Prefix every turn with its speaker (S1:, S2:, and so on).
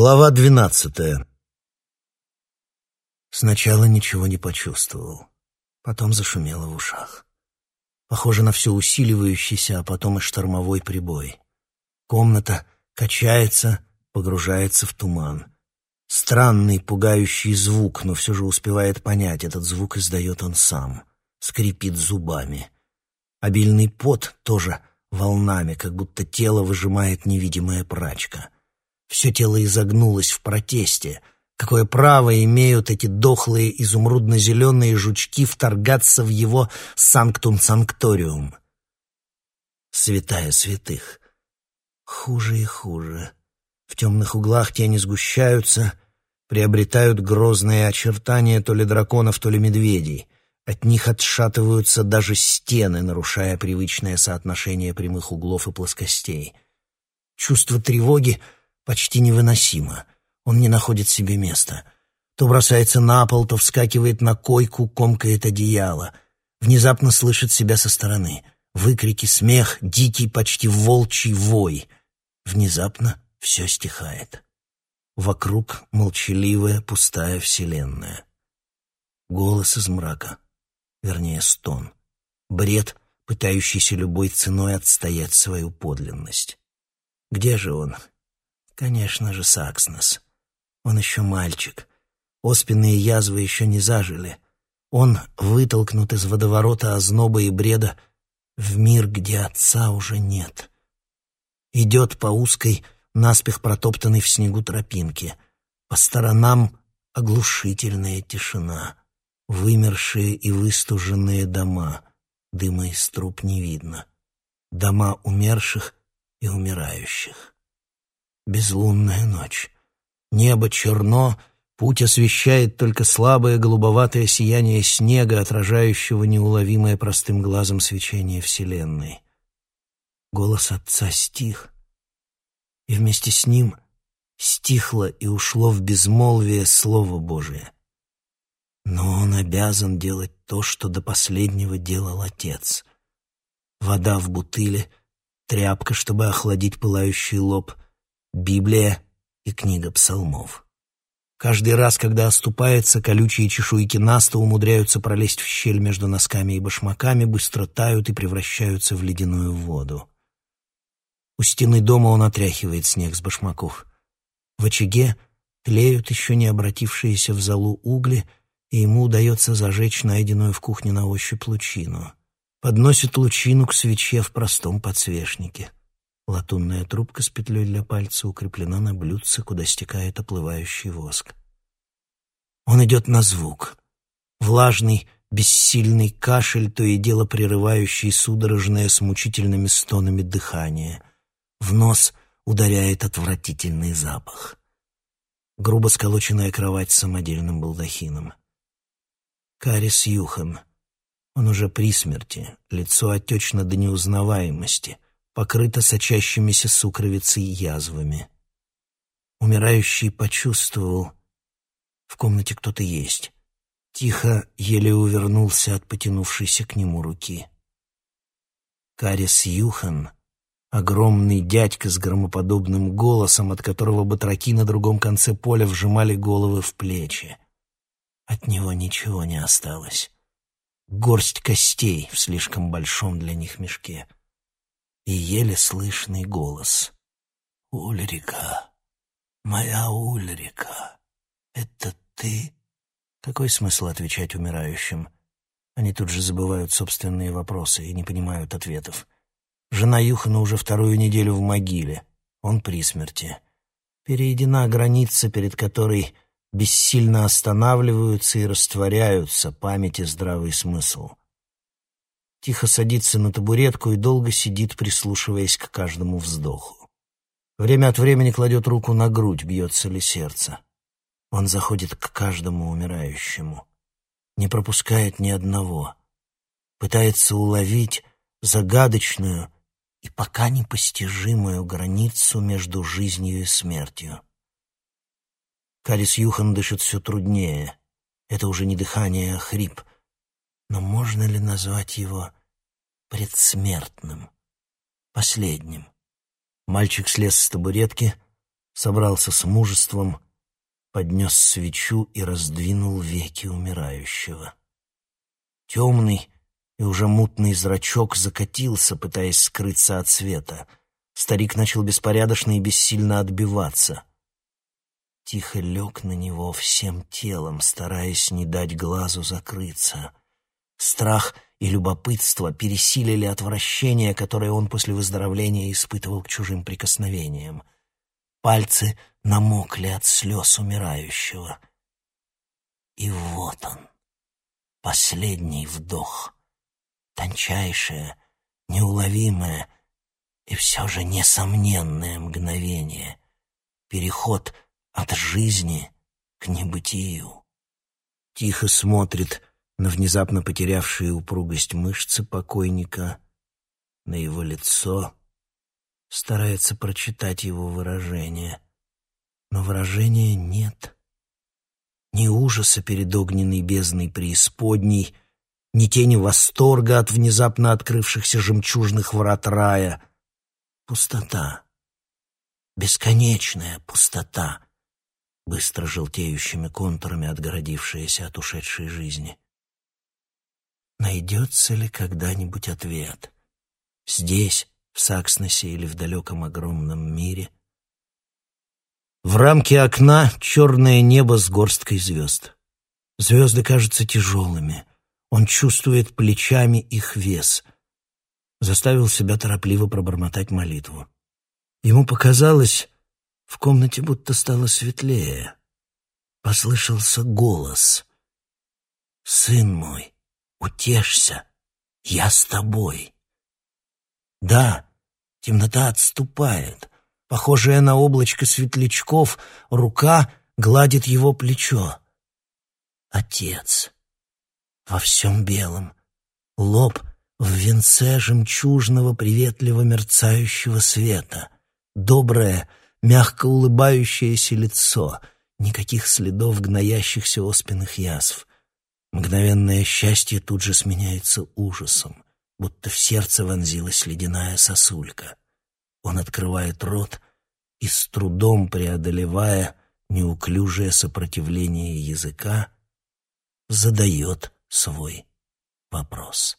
S1: Глава двенадцатая. Сначала ничего не почувствовал, потом зашумело в ушах. Похоже на все усиливающийся, а потом и штормовой прибой. Комната качается, погружается в туман. Странный, пугающий звук, но все же успевает понять, этот звук издает он сам. Скрипит зубами. Обильный пот тоже волнами, как будто тело выжимает невидимая прачка — все тело изогнулось в протесте. Какое право имеют эти дохлые изумрудно-зеленые жучки вторгаться в его санктум-санкториум? Святая святых. Хуже и хуже. В темных углах тени сгущаются, приобретают грозные очертания то ли драконов, то ли медведей. От них отшатываются даже стены, нарушая привычное соотношение прямых углов и плоскостей. Чувство тревоги — почти невыносимо. Он не находит себе места. То бросается на пол, то вскакивает на койку, комкает одеяло. Внезапно слышит себя со стороны. Выкрики, смех, дикий, почти волчий вой. Внезапно все стихает. Вокруг молчаливая, пустая вселенная. Голос из мрака. Вернее, стон. Бред, пытающийся любой ценой отстоять свою подлинность. Где же он? Конечно же, Сакснес. Он еще мальчик. Оспенные язвы еще не зажили. Он вытолкнут из водоворота озноба и бреда в мир, где отца уже нет. Идет по узкой, наспех протоптанной в снегу тропинке. По сторонам оглушительная тишина. Вымершие и выстуженные дома. Дыма из труб не видно. Дома умерших и умирающих безлунная ночь. Небо черно, путь освещает только слабое голубоватое сияние снега, отражающего неуловимое простым глазом свечение Вселенной. Голос отца стих, и вместе с ним стихло и ушло в безмолвие Слово Божие. Но он обязан делать то, что до последнего делал отец. Вода в бутыле, тряпка, чтобы охладить пылающий лоб — Библия и книга псалмов. Каждый раз, когда оступается, колючие чешуйки наста умудряются пролезть в щель между носками и башмаками, быстро тают и превращаются в ледяную воду. У стены дома он отряхивает снег с башмаков. В очаге тлеют еще не обратившиеся в залу угли, и ему удается зажечь найденную в кухне на ощупь лучину. Подносит лучину к свече в простом подсвечнике. Латунная трубка с петлей для пальца укреплена на блюдце, куда стекает оплывающий воск. Он идет на звук. Влажный, бессильный кашель, то и дело прерывающий судорожное с мучительными стонами дыхание. В нос ударяет отвратительный запах. Грубо сколоченная кровать с самодельным балдахином. Карис Юхан. Он уже при смерти, лицо отечно до неузнаваемости — покрыта сочащимися сукровицей язвами. Умирающий почувствовал, в комнате кто-то есть. Тихо, еле увернулся от потянувшейся к нему руки. Карис Юхан, огромный дядька с громоподобным голосом, от которого батраки на другом конце поля вжимали головы в плечи. От него ничего не осталось. Горсть костей в слишком большом для них мешке — и еле слышный голос. «Ульрика, моя Ульрика, это ты?» Какой смысл отвечать умирающим? Они тут же забывают собственные вопросы и не понимают ответов. Жена Юхана уже вторую неделю в могиле. Он при смерти. Переедена граница, перед которой бессильно останавливаются и растворяются память и здравый смысл тихо садится на табуретку и долго сидит, прислушиваясь к каждому вздоху. Время от времени кладет руку на грудь, бьется ли сердце. Он заходит к каждому умирающему, не пропускает ни одного, пытается уловить загадочную и пока непостижимую границу между жизнью и смертью. Карис Юхан дышит все труднее. Это уже не дыхание, а хрип — но можно ли назвать его предсмертным, последним? Мальчик слез с табуретки, собрался с мужеством, поднес свечу и раздвинул веки умирающего. Темный и уже мутный зрачок закатился, пытаясь скрыться от света. Старик начал беспорядочно и бессильно отбиваться. Тихо лег на него всем телом, стараясь не дать глазу закрыться. Страх и любопытство пересилили отвращение, которое он после выздоровления испытывал к чужим прикосновениям. Пальцы намокли от слез умирающего. И вот он, последний вдох, тончайшее, неуловимое и все же несомненное мгновение, переход от жизни к небытию. Тихо смотрит на внезапно потерявшие упругость мышцы покойника, на его лицо, старается прочитать его выражение — но выражения нет. Ни ужаса перед огненной бездной преисподней, ни тени восторга от внезапно открывшихся жемчужных врат рая. Пустота. Бесконечная пустота, быстро желтеющими контурами отгородившаяся от ушедшей жизни. Найдется ли когда-нибудь ответ? Здесь, в Сакснесе или в далеком огромном мире — в рамке окна черное небо с горсткой звезд. Звезды кажутся тяжелыми. Он чувствует плечами их вес. Заставил себя торопливо пробормотать молитву. Ему показалось, в комнате будто стало светлее. Послышался голос. «Сын мой, утешься, я с тобой». Да, темнота отступает — Похожая на облачко светлячков, рука гладит его плечо. Отец. Во всем белом. Лоб в венце жемчужного приветливо мерцающего света. Доброе, мягко улыбающееся лицо. Никаких следов гноящихся оспенных язв. Мгновенное счастье тут же сменяется ужасом, будто в сердце вонзилась ледяная сосулька. Он открывает рот и, с трудом преодолевая неуклюжее сопротивление языка, задает свой вопрос.